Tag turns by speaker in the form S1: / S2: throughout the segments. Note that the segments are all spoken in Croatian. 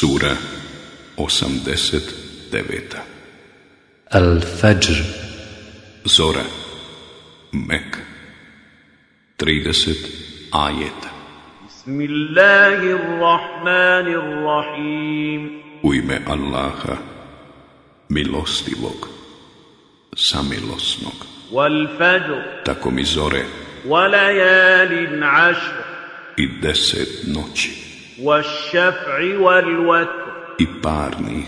S1: Sura 89.
S2: Al-Fajr.
S1: Zora Mek 30 ajeta.
S3: Bismillahirrahmanirrahim.
S1: U ime Allaha milostivog samilosnog.
S3: Wal fajr
S1: Tako mi zore.
S3: Wa ashr.
S1: I deset noći
S3: والشفع والوتر
S1: i parnih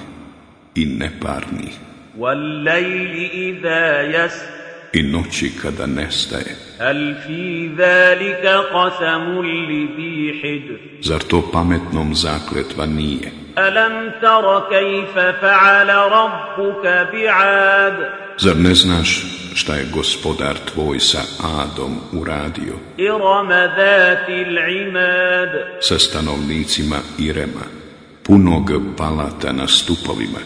S1: i neparnih
S3: والليل إذا يسر
S1: i noći kada nestaje.
S3: هل في ذلك قسم لذي حجر
S1: Zar to pametnom zakletva nije?
S3: ألم تر كيف فعل ربك بعاد
S1: Zar ne znaš šta je gospodar tvoj sa Adom uradio? Sa stanovnicima Irema, punog palata na stupovima.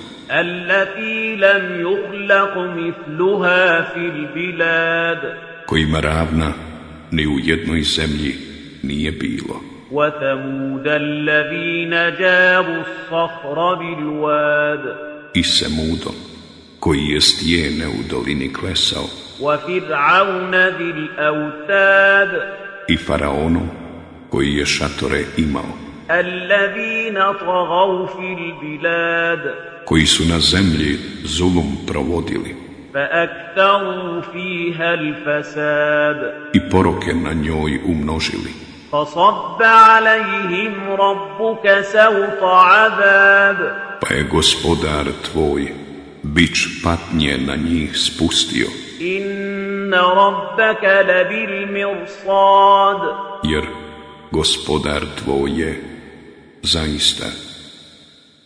S1: Kojima ravna ni u jednoj zemlji nije bilo. I se mudom koji je stijene u dolini klesao. I faraonu koji je šatore imao. Koji su na zemlji zulum provodili. I poroke na njoj umnožili. Pa je gospodar tvoj bić patnje na njih spustio,
S3: إن ربك لبالمرصاد
S1: jer gospodar tvoj je zaista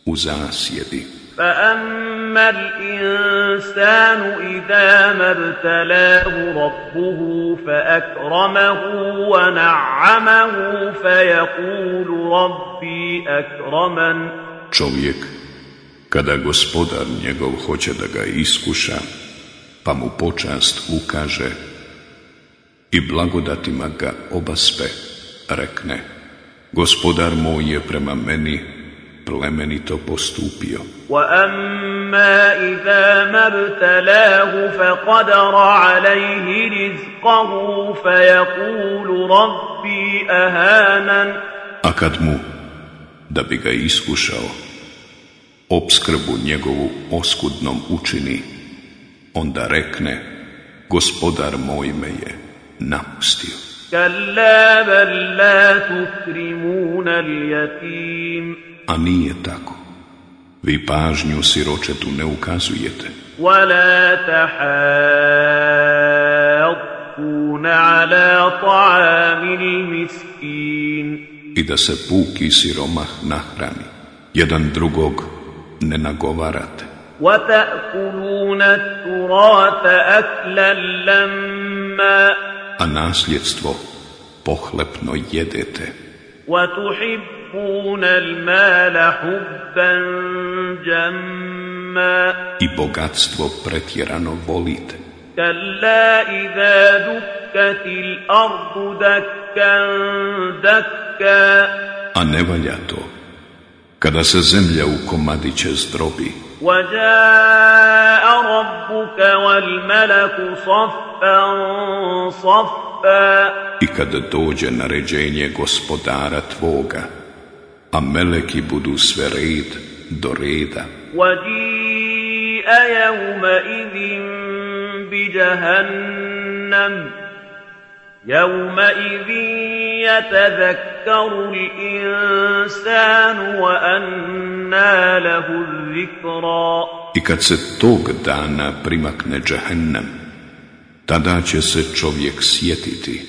S1: u zasjedi.
S3: فأما الإنسان إذا ما ابتلاه ربه فأكرمه ونعمه فيقول ربي أكرمن
S1: Čovjek, kada gospodar njegov hoće da ga iskuša, pa mu počast ukaže i blagodatima ga obaspe, rekne, gospodar moj je prema meni plemenito postupio.
S3: وأما إذا ما ابتلاه فقدر عليه رزقه فيقول ربي أهانن
S1: A kad mu, da bi ga iskušao, obskrbu njegovu oskudnom učini, onda rekne, gospodar moj me je napustio.
S3: Kalla la tukrimuna
S1: A nije tako. Vi pažnju siročetu ne ukazujete.
S3: Wala.
S1: I da se puki siromah nahrani, jedan drugog ne nagovarate.
S3: وتأكلون التراث أكلا لما
S1: A nasljedstvo pohlepno jedete
S3: وتحبون المال حبا جما
S1: i bogatstvo pretjerano volite.
S3: كلا إذا دكت الأرض دكا دكا
S1: A ne valja to. Kada se zemlja u komadiće zdrobi,
S3: وجاء ربك والملك صفا صفا
S1: i kada dođe naređenje gospodara tvoga, a meleki budu sve red do reda,
S3: وجيء يومئذ بجهنم يومئذ يتذكر الإنسان
S1: I kad se tog dana primakne džehennem, tada će se čovjek sjetiti,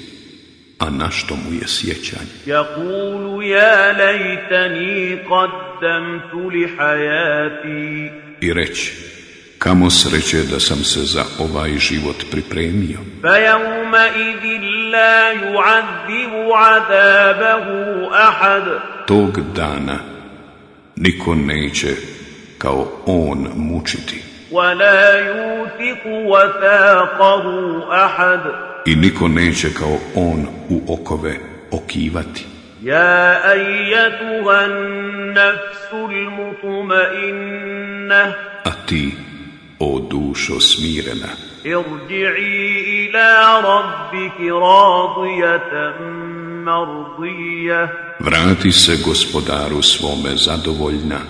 S1: a na što mu je sjećanje.
S3: يَقُولُ ja لَيْتَنِي qaddamtu li.
S1: I reći, kamo sreće da sam se za ovaj život pripremio.
S3: Fa لا يعذب عذابه أحد
S1: tog dana niko neće kao on mučiti
S3: ولا يوثق وثاقه أحد
S1: i niko neće kao on u okove okivati.
S3: يا أيتها النفس المطمئنة
S1: A ti, o dušo smirena,
S3: ارجعي إلى ربك راضية مرضية
S1: vrati se gospodaru svome zadovoljna,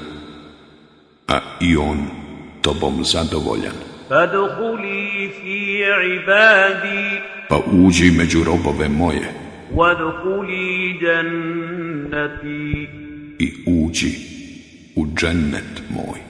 S1: a i on tobom zadovoljan.
S3: فادخلي في عبادي
S1: Pa uđi među robove moje
S3: وادخلي جنتي
S1: i uđi u džennet moj.